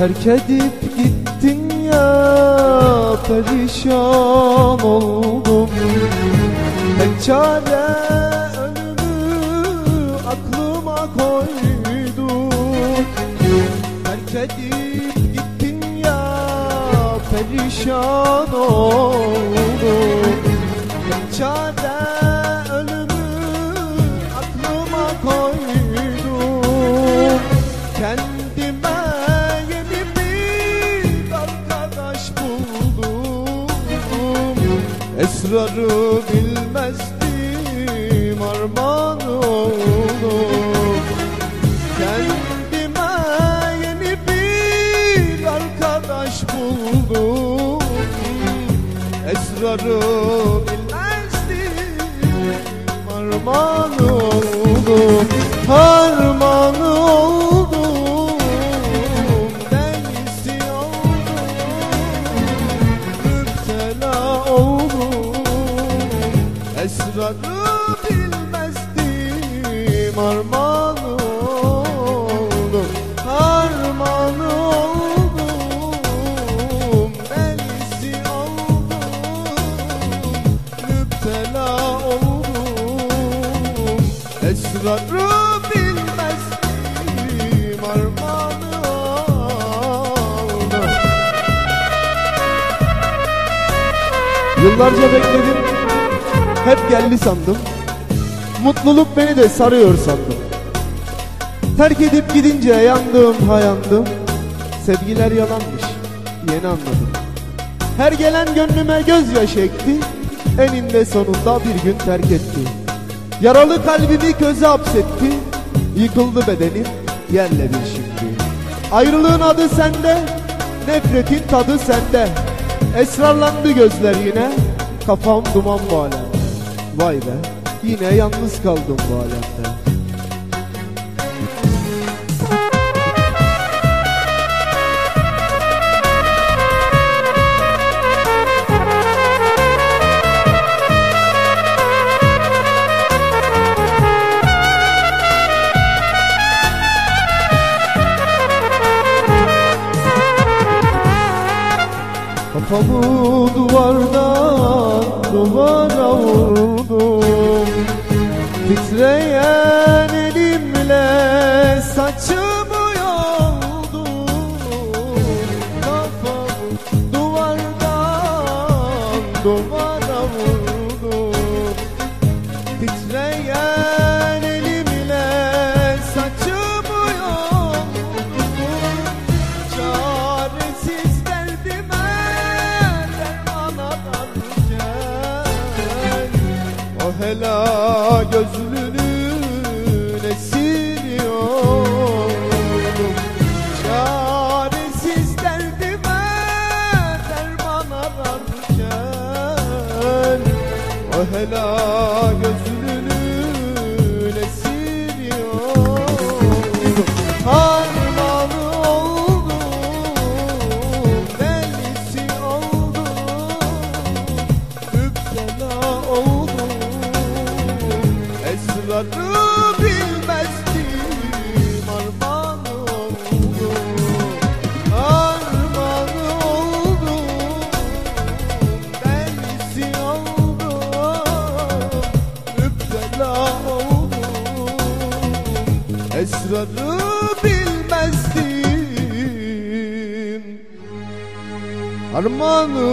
Terk edip gittin ya perişan oldum. Tek çare ölümü aklıma koydum Terk edip gittin ya perişan oldum. Tek çare Esrarı bilmezdim armağan oldum. Kendime yeni bir arkadaş buldum. Esrarı bilmezdim Harman oldum Esrarı bilmezdim Harman oldum Harman oldum. Delisi oldum Müptela oldum. Esrarı bilmezdim Armağanı oldum. Yıllarca bekledim Hep geldi sandım. Mutluluk beni de sarıyor sandım. Terk edip gidince yandım hayandım Sevgiler yalanmış yeni anladım. Her gelen gönlüme gözyaşı ekti Eninde sonunda bir gün terk etti. Yaralı kalbimi köze hapsetti. Yıkıldı bedenim yerle bir şimdi. Ayrılığın adı sende Nefretin tadı sende. Esrarlandı gözler yine Kafam duman bu Vay be yine yalnız kaldım bu alemde. Kafamı duvardan duvara vurdum Titreyen elimle saçımı yoldum. Kafamı duvardan duvara hela gözlünün esiriyordum Çaresiz derdime derman ararken O hela esrarı bilmezdim Armağanı oldum, armağanı oldum Delisi oldum, müptela Esrarı bilmezdim Armağanı